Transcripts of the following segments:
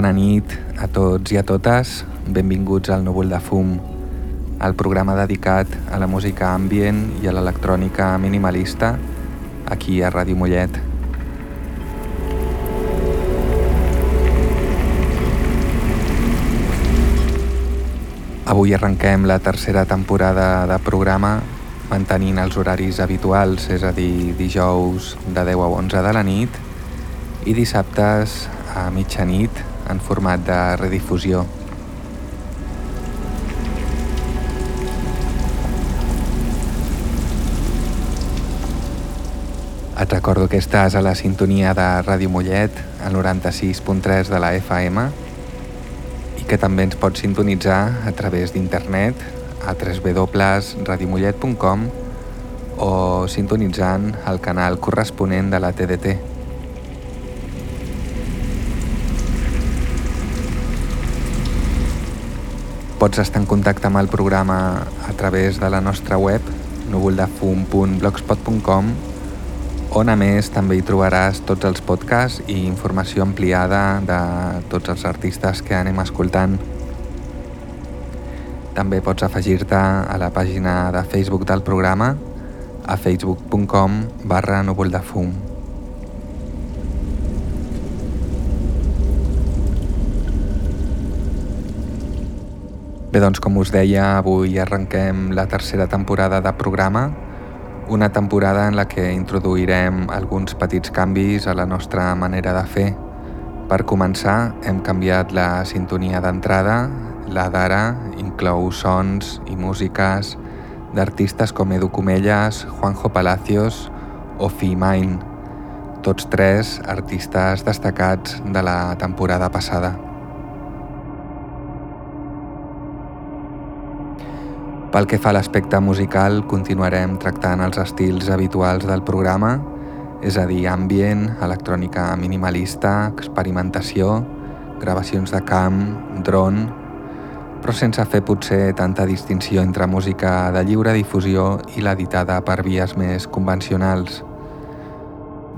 Bona nit a tots i a totes. Benvinguts al Núvol de Fum, el programa dedicat a la música ambient i a l'electrònica minimalista aquí a Ràdio Mollet. Avui arrenquem la tercera temporada de programa mantenint els horaris habituals, és a dir, dijous de 10 a 11 de la nit i dissabtes a mitjanit en format de redifusió. Et recordo que estàs a la sintonia de Ràdio Mollet, al 96.3 de la FM, i que també ens pots sintonitzar a través d'internet a www.radiomollet.com o sintonitzant el canal corresponent de la TDT. Pots estar en contacte amb el programa a través de la nostra web núvoldefum.blogspot.com on a més també hi trobaràs tots els podcasts i informació ampliada de tots els artistes que anem escoltant. També pots afegir-te a la pàgina de Facebook del programa a facebook.com barra núvoldefum. Bé, doncs com us deia, avui arrenquem la tercera temporada de programa, una temporada en la que introduirem alguns petits canvis a la nostra manera de fer. Per començar, hem canviat la sintonia d'entrada, la d'ara inclou sons i músiques d'artistes com Edu Comelles, Juanjo Palacios o Fi Mine, tots tres artistes destacats de la temporada passada. Pel que fa a l'aspecte musical, continuarem tractant els estils habituals del programa, és a dir, ambient, electrònica minimalista, experimentació, gravacions de camp, dron, però sense fer potser tanta distinció entre música de lliure difusió i l'editada per vies més convencionals.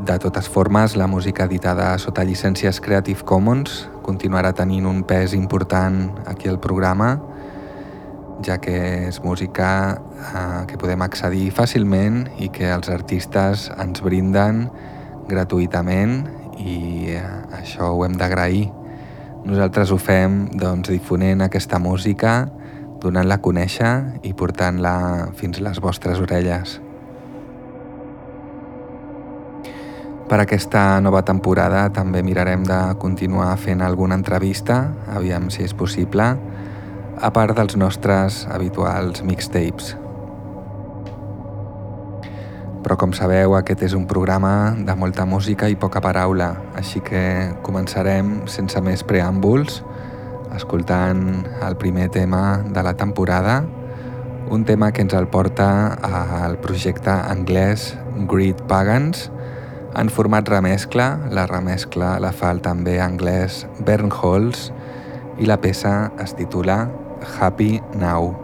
De totes formes, la música editada sota llicències Creative Commons continuarà tenint un pes important aquí al programa ja que és música eh, que podem accedir fàcilment i que els artistes ens brinden gratuïtament i eh, això ho hem d'agrair. Nosaltres ho fem doncs, difonent aquesta música, donant-la a conèixer i portant-la fins a les vostres orelles. Per aquesta nova temporada també mirarem de continuar fent alguna entrevista, aviam si és possible, a part dels nostres habituals mixtapes. Però com sabeu, aquest és un programa de molta música i poca paraula, així que començarem sense més preàmbuls, escoltant el primer tema de la temporada, un tema que ens el porta al projecte anglès Great Pagans, en format remescla, la remescla la fa el també anglès Bern Halls i la peça es titula Happy Now.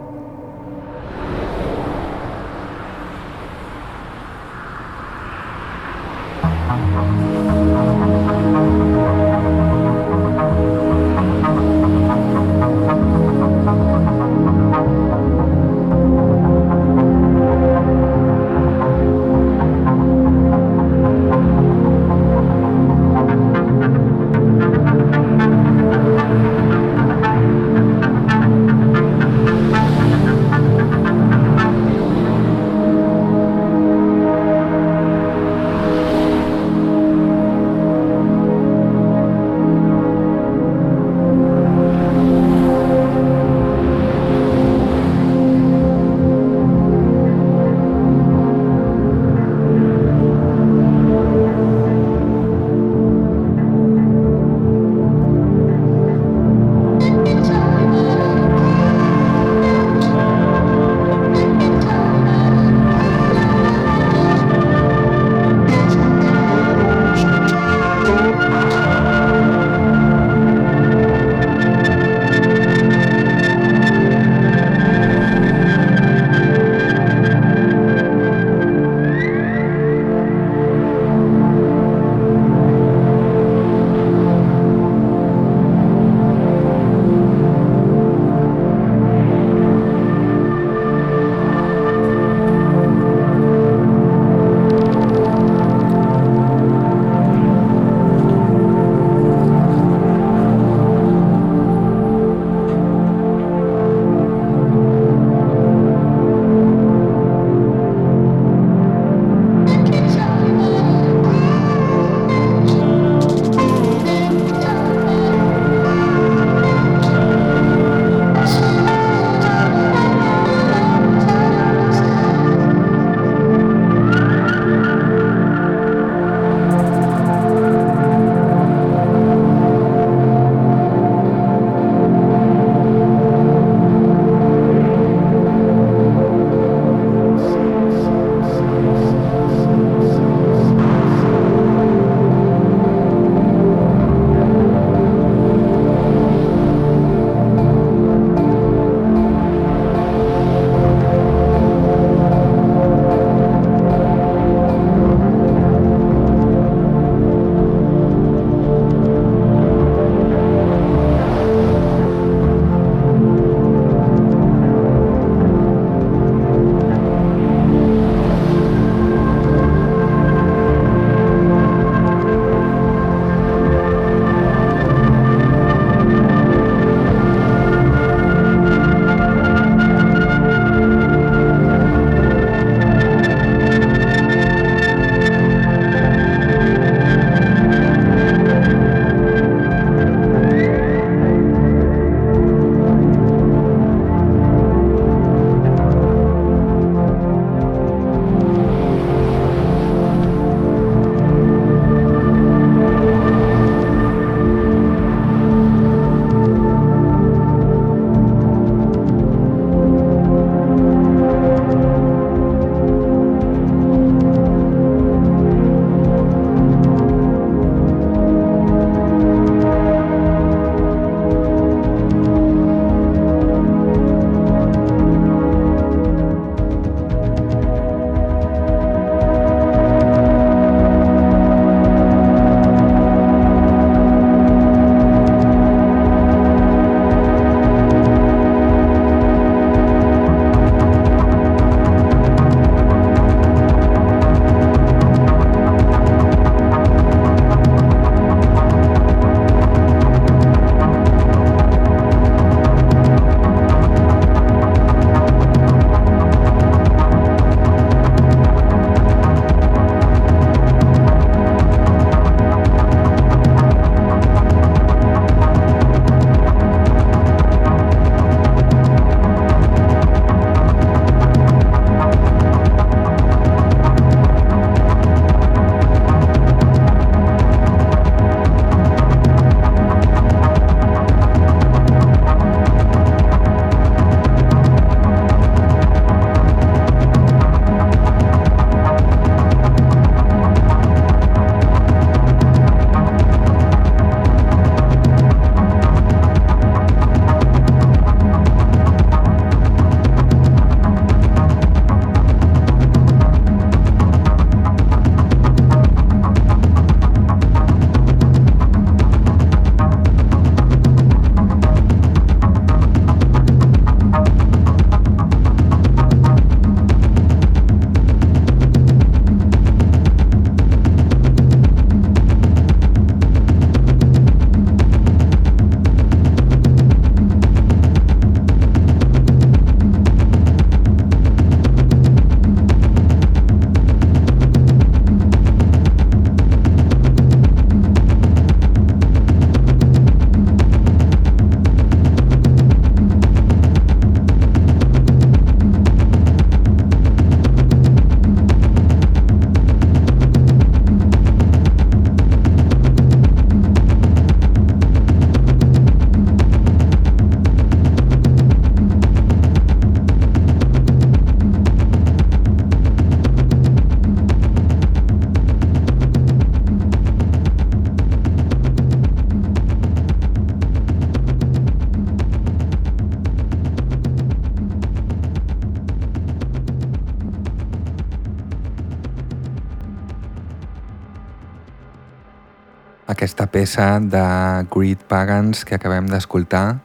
Peça de Greed Pagans que acabem d'escoltar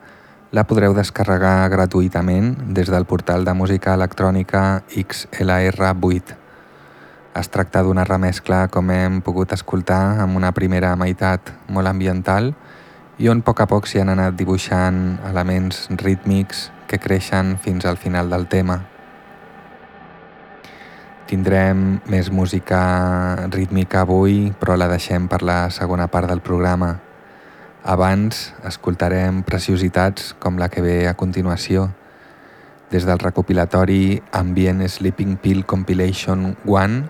la podreu descarregar gratuïtament des del portal de música electrònica XLR8. Es tracta d'una remescla, com hem pogut escoltar, amb una primera meitat molt ambiental i on a poc a poc s'hi han anat dibuixant elements rítmics que creixen fins al final del tema. Tindrem més música rítmica avui, però la deixem per la segona part del programa. Abans escoltarem preciositats com la que ve a continuació, des del recopilatori Ambient Sleeping Pill Compilation 1,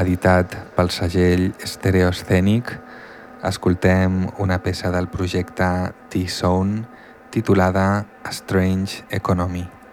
editat pel segell Stereoscenic, escoltem una peça del projecte T-Zone titulada Strange Economy.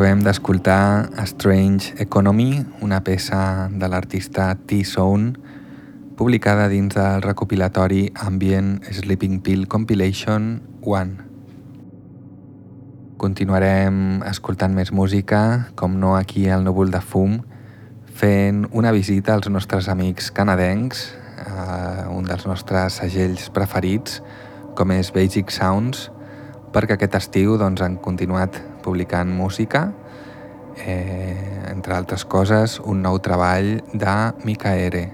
Acabem d'escoltar Strange Economy, una peça de l'artista T-Zone, publicada dins del recopilatori Ambient Sleeping Pill Compilation 1. Continuarem escoltant més música, com no aquí al Núvol de Fum, fent una visita als nostres amics canadencs, eh, un dels nostres segells preferits, com és Basic Sounds, perquè aquest estiu doncs, han continuat publicant música, eh, entre altres coses, un nou treball de Micaere.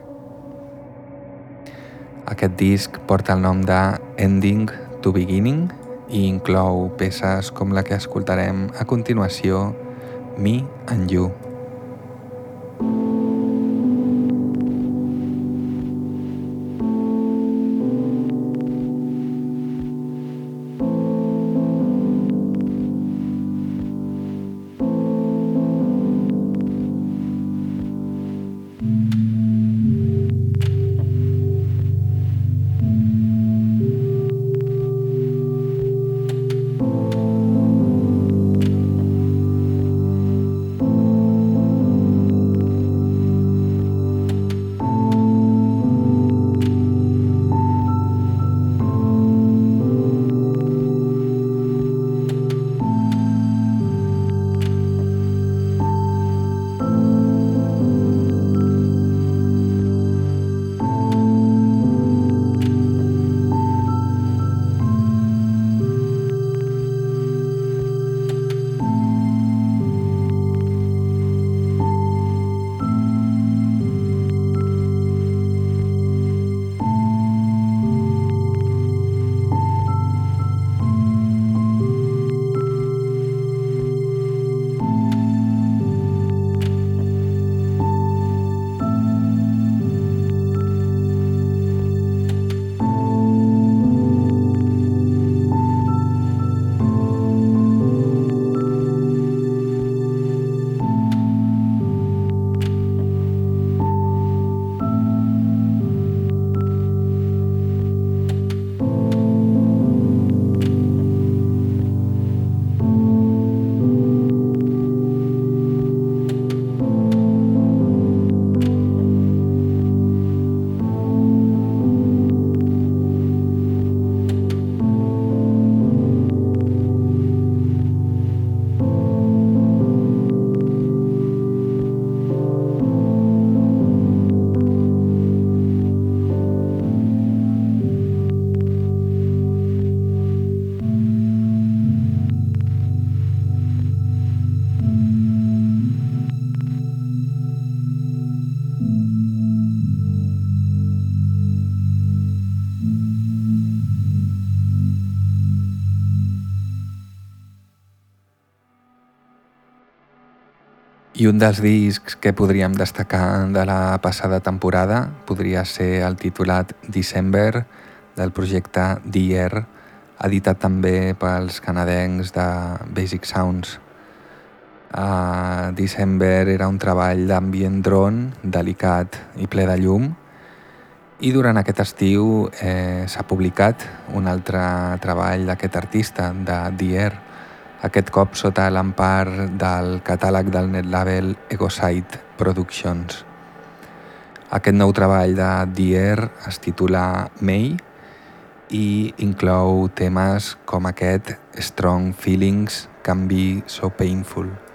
Aquest disc porta el nom de Ending to Beginning i inclou peces com la que escoltarem a continuació, Me and You. Un dels discs que podríem destacar de la passada temporada podria ser el titulat December del projecte Dier, editat també pels canadencs de Basic Sounds. Uh, December era un treball d'ambient drone, delicat i ple de llum, i durant aquest estiu eh, s'ha publicat un altre treball d'aquest artista, de Dier, aquest cop sota l'empar del catàleg del netlabel Egosite Productions. Aquest nou treball de Dier es titula May i inclou temes com aquest Strong Feelings Can Be So Painful.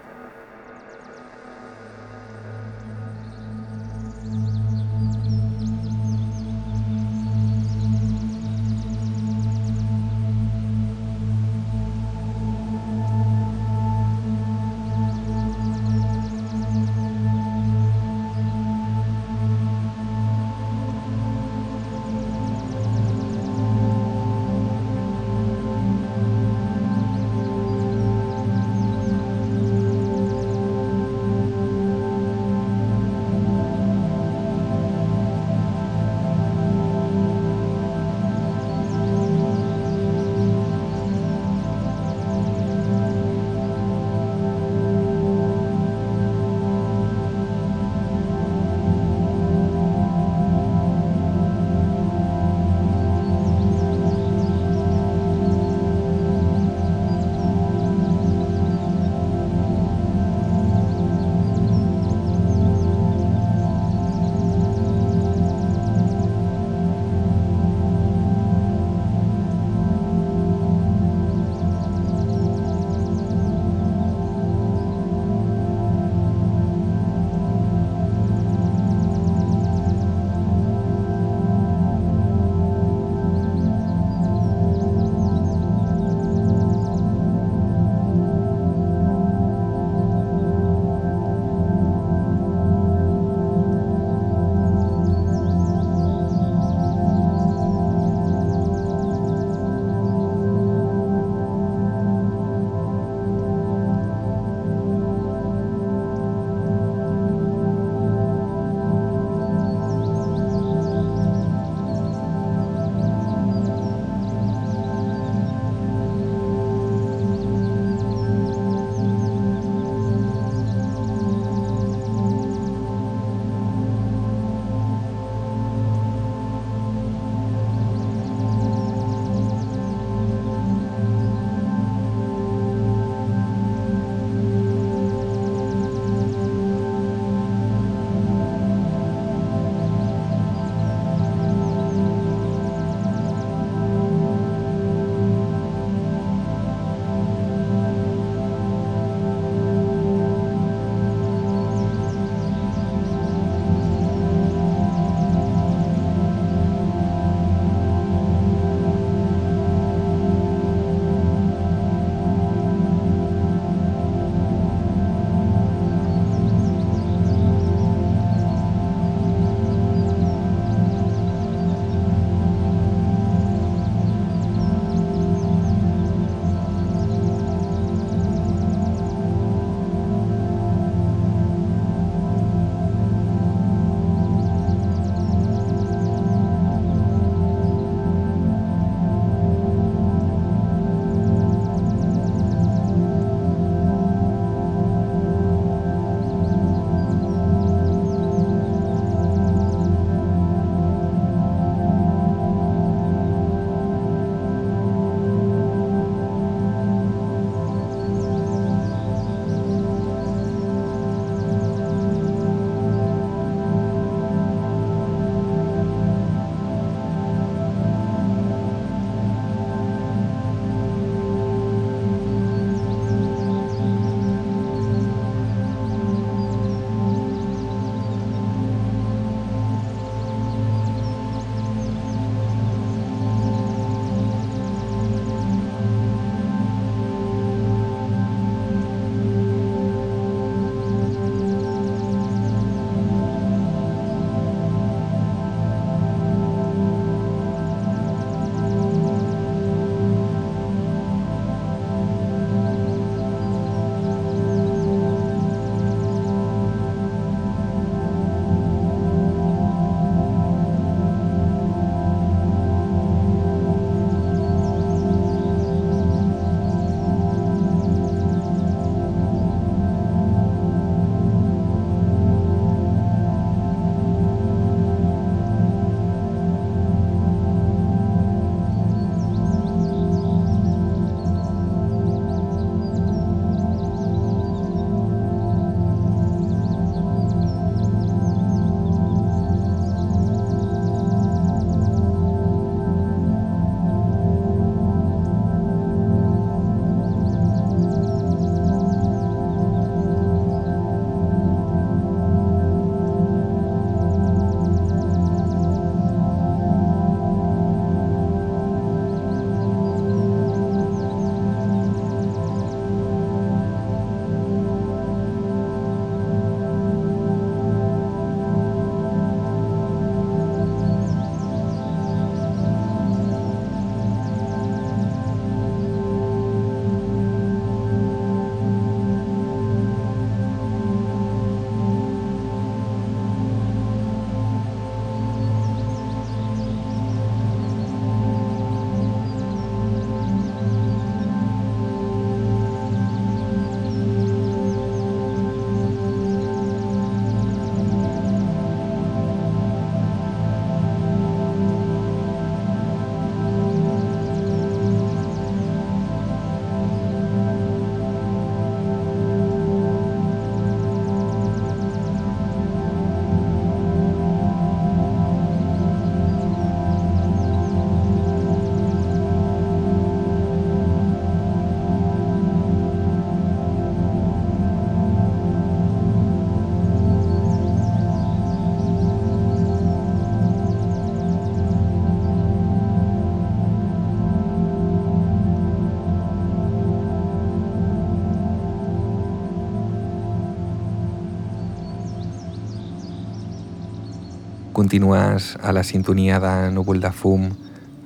Continues a la sintonia de Núvol de Fum,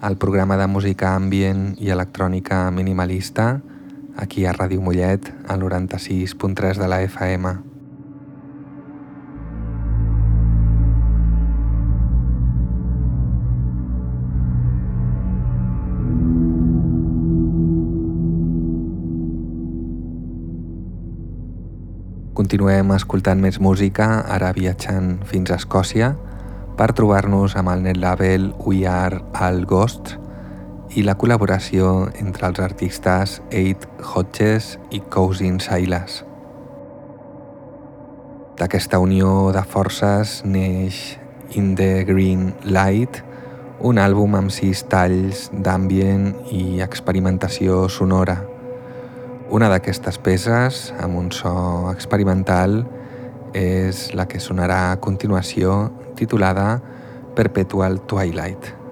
el programa de música ambient i electrònica minimalista, aquí a Ràdio Mollet, al 96.3 de la FM. Continuem escoltant més música, ara viatjant fins a Escòcia, per trobar-nos amb el net label We Are All Ghosts i la col·laboració entre els artistes Eight Hodges i Cousin Silas. D'aquesta unió de forces neix In the Green Light, un àlbum amb sis talls d'ambient i experimentació sonora. Una d'aquestes peces, amb un so experimental, és la que sonarà a continuació, titulada Perpetual Twilight.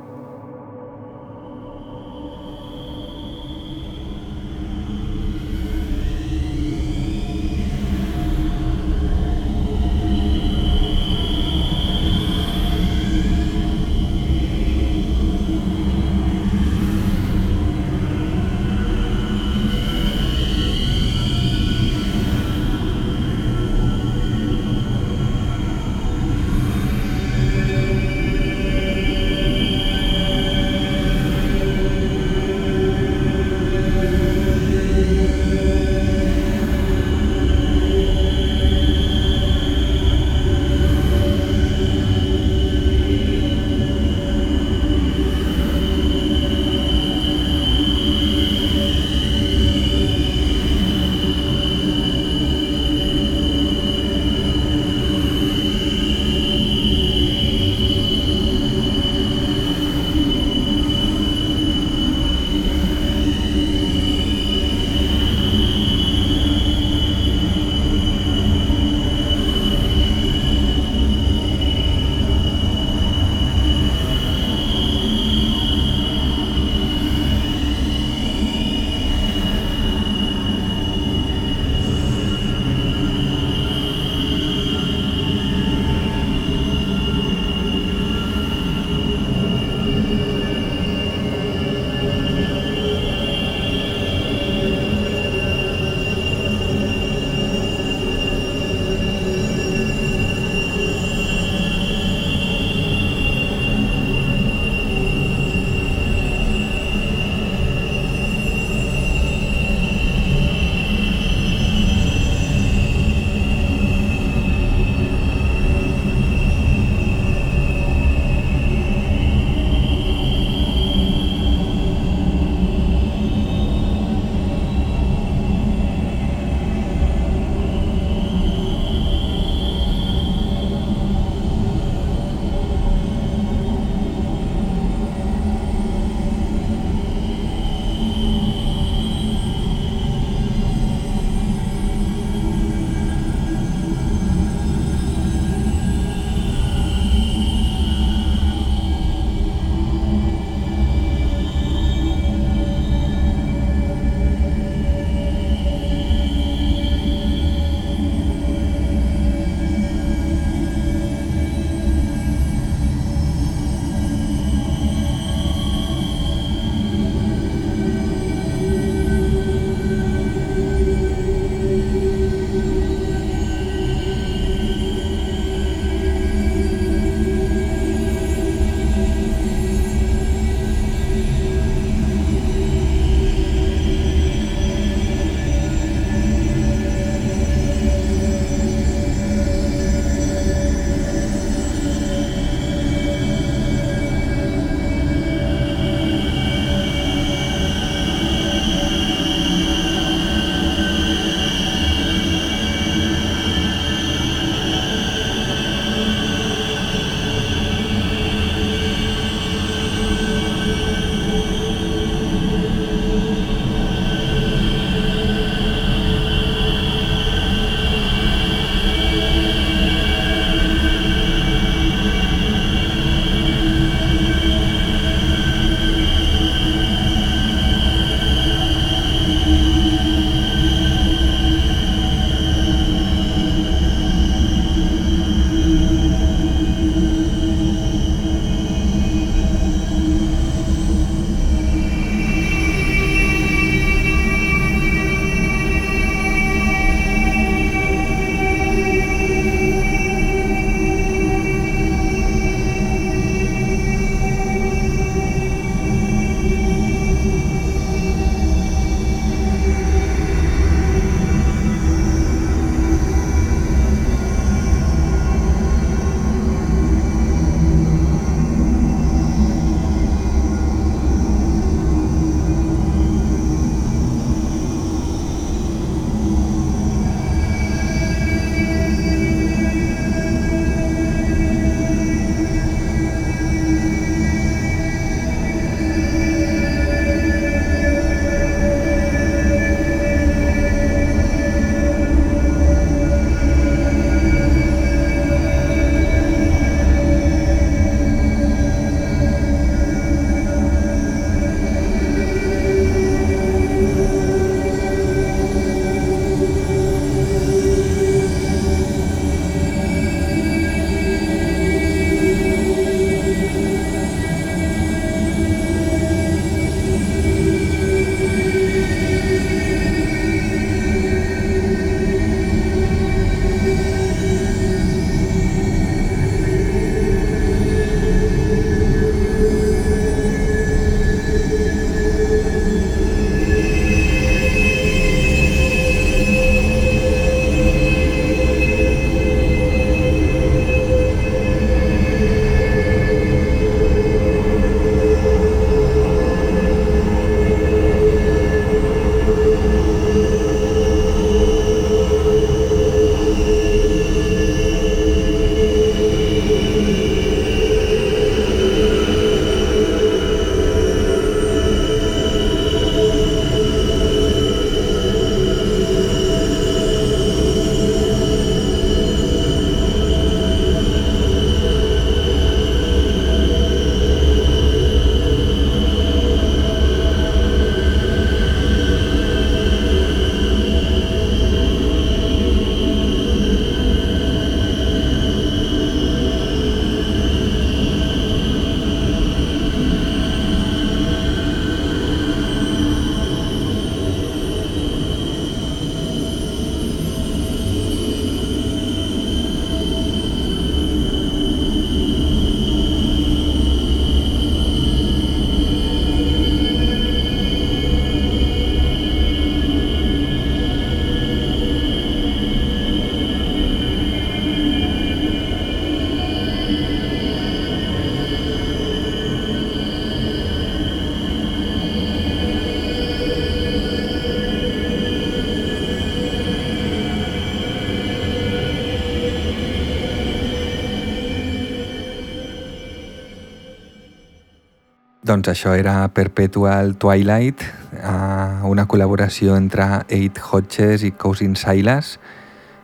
Doncs això era Perpetual Twilight, eh, una col·laboració entre Eight Hodges i Cousin Silas,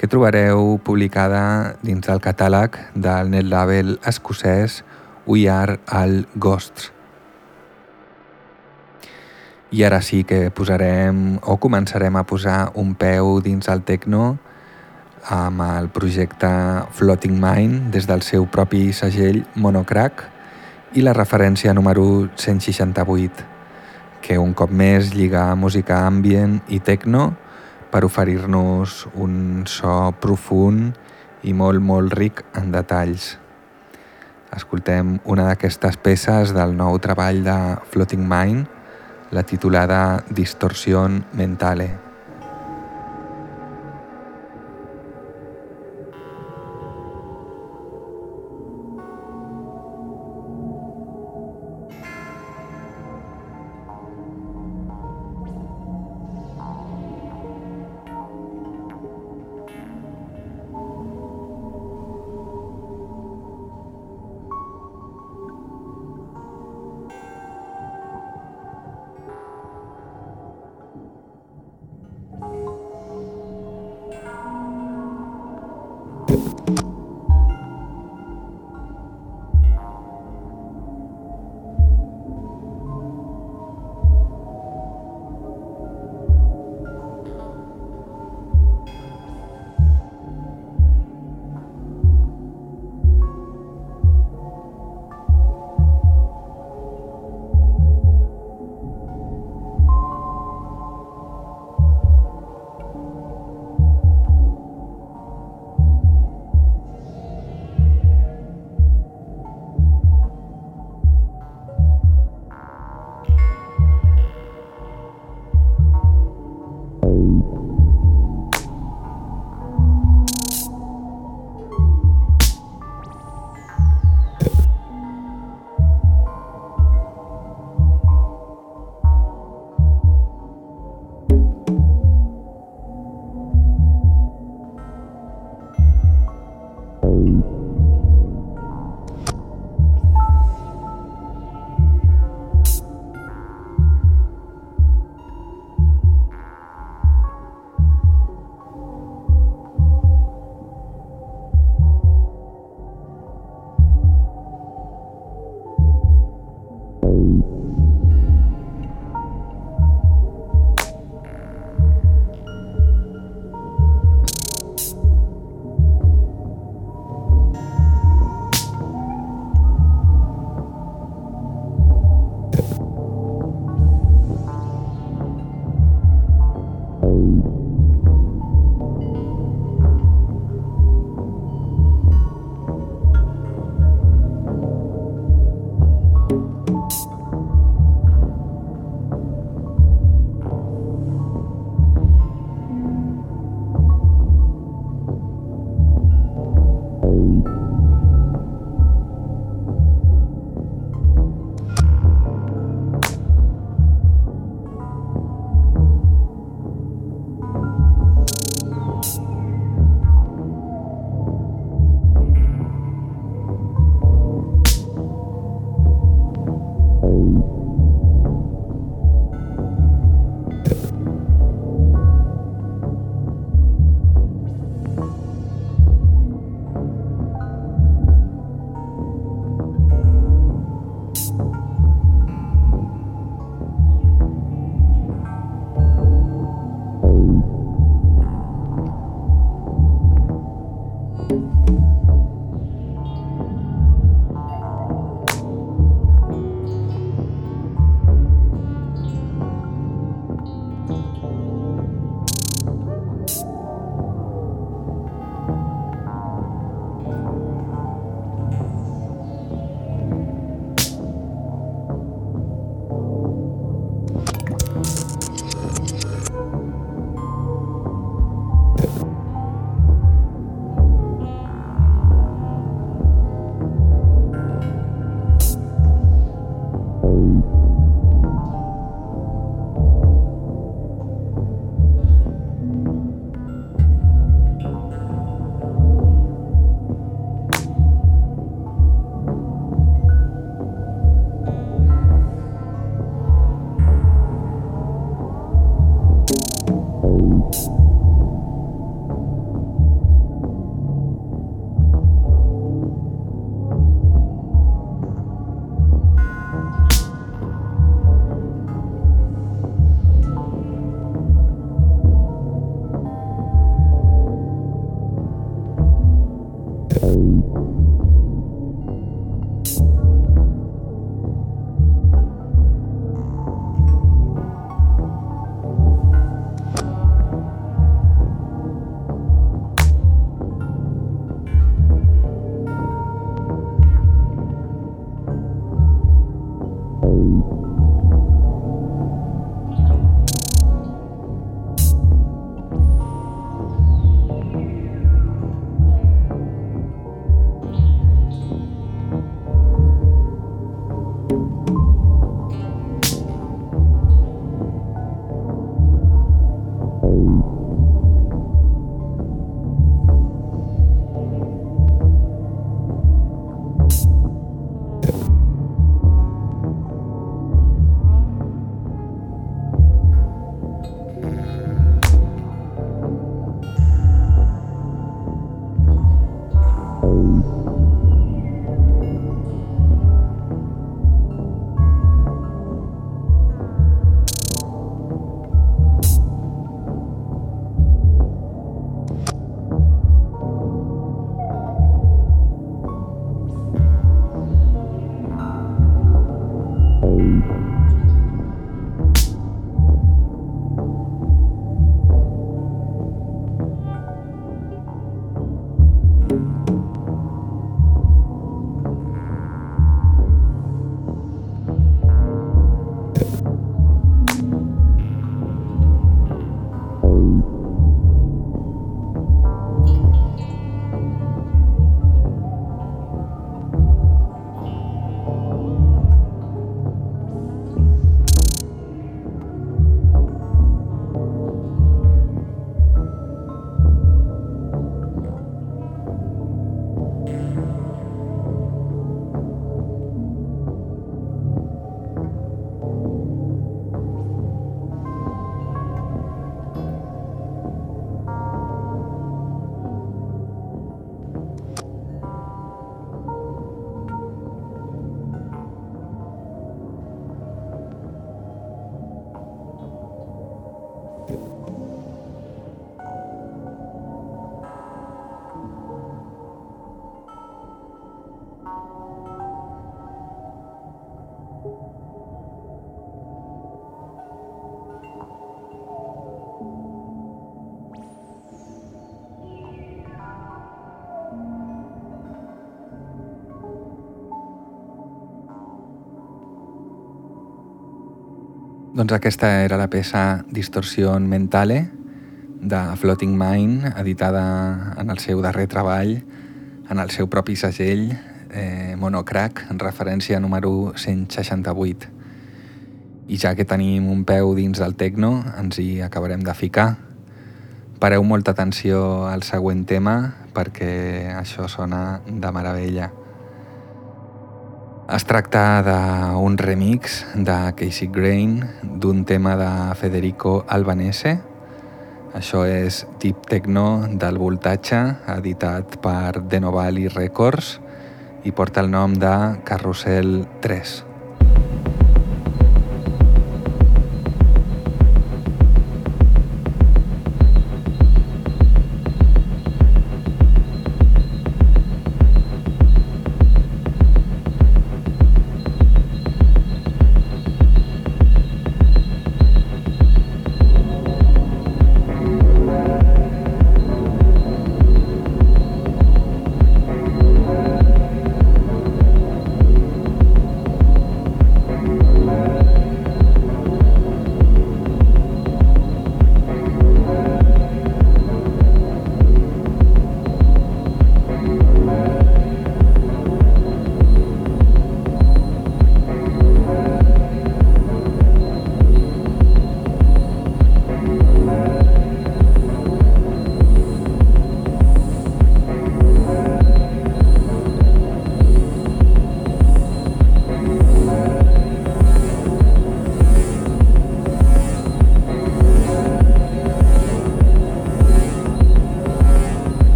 que trobareu publicada dins del catàleg del net label escocès We Are All Ghosts. I ara sí que posarem o començarem a posar un peu dins el techno amb el projecte Floating Mind des del seu propi segell Monocrack i la referència número 168, que un cop més lliga música ambient i techno per oferir-nos un so profund i molt, molt ric en detalls. Escoltem una d'aquestes peces del nou treball de Floating Mind, la titulada Distorsión Mentale. Doncs aquesta era la peça Distorsión Mentale de Floating Mind, editada en el seu darrer treball, en el seu propi segell, eh, Monocrack, en referència número 168. I ja que tenim un peu dins del techno, ens hi acabarem de ficar. Pareu molta atenció al següent tema perquè això sona de meravella. Es tracta d'un remix de Casey Grain d'un tema de Federico Albanese. Això és Deep Techno del voltatge, editat per Denovali Records i porta el nom de Carrusel 3.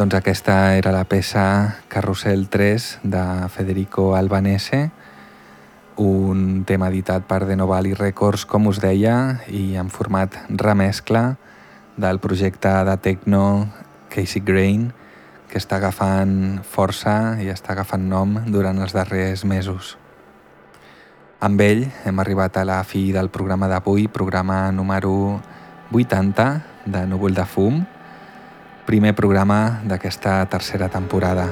Doncs aquesta era la peça Carrusel 3 de Federico Albanese, un tema editat per The Novali Records, com us deia, i en format remescla del projecte de techno Casey Grain, que està agafant força i està agafant nom durant els darrers mesos. Amb ell hem arribat a la fi del programa d'avui, programa número 80 de Núvol de Fum, primer programa d'aquesta tercera temporada.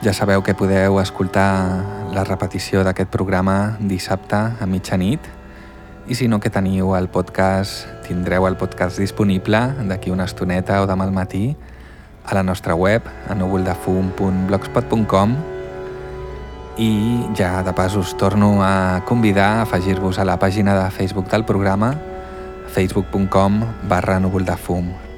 Ja sabeu que podeu escoltar la repetició d'aquest programa dissabte a mitjanit i si no que teniu el podcast, tindreu el podcast disponible d'aquí una estoneta o demà al matí a la nostra web a núvoldefum.blogspot.com i ja de pas us torno a convidar a afegir-vos a la pàgina de Facebook del programa facebook.com barra núvoldefum.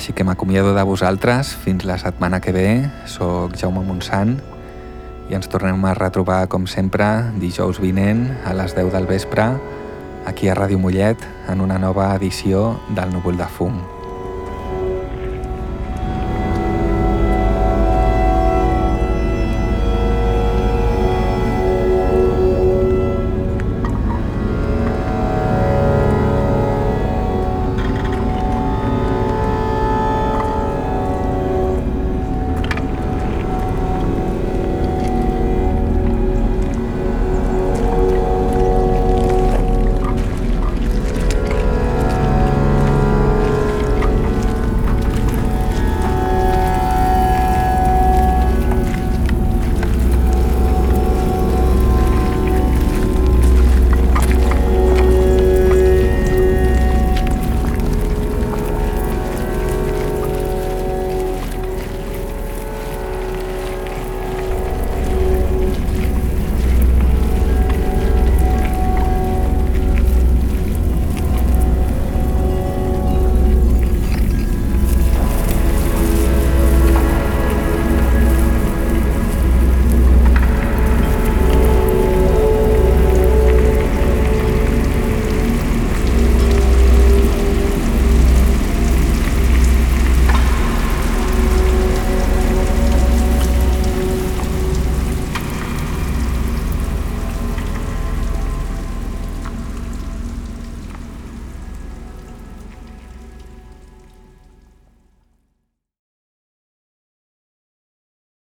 Així que m'acomiado de vosaltres fins la setmana que ve. Soc Jaume Montsant i ens tornem a retrobar, com sempre, dijous vinent a les 10 del vespre aquí a Ràdio Mollet en una nova edició del Núvol de Fum.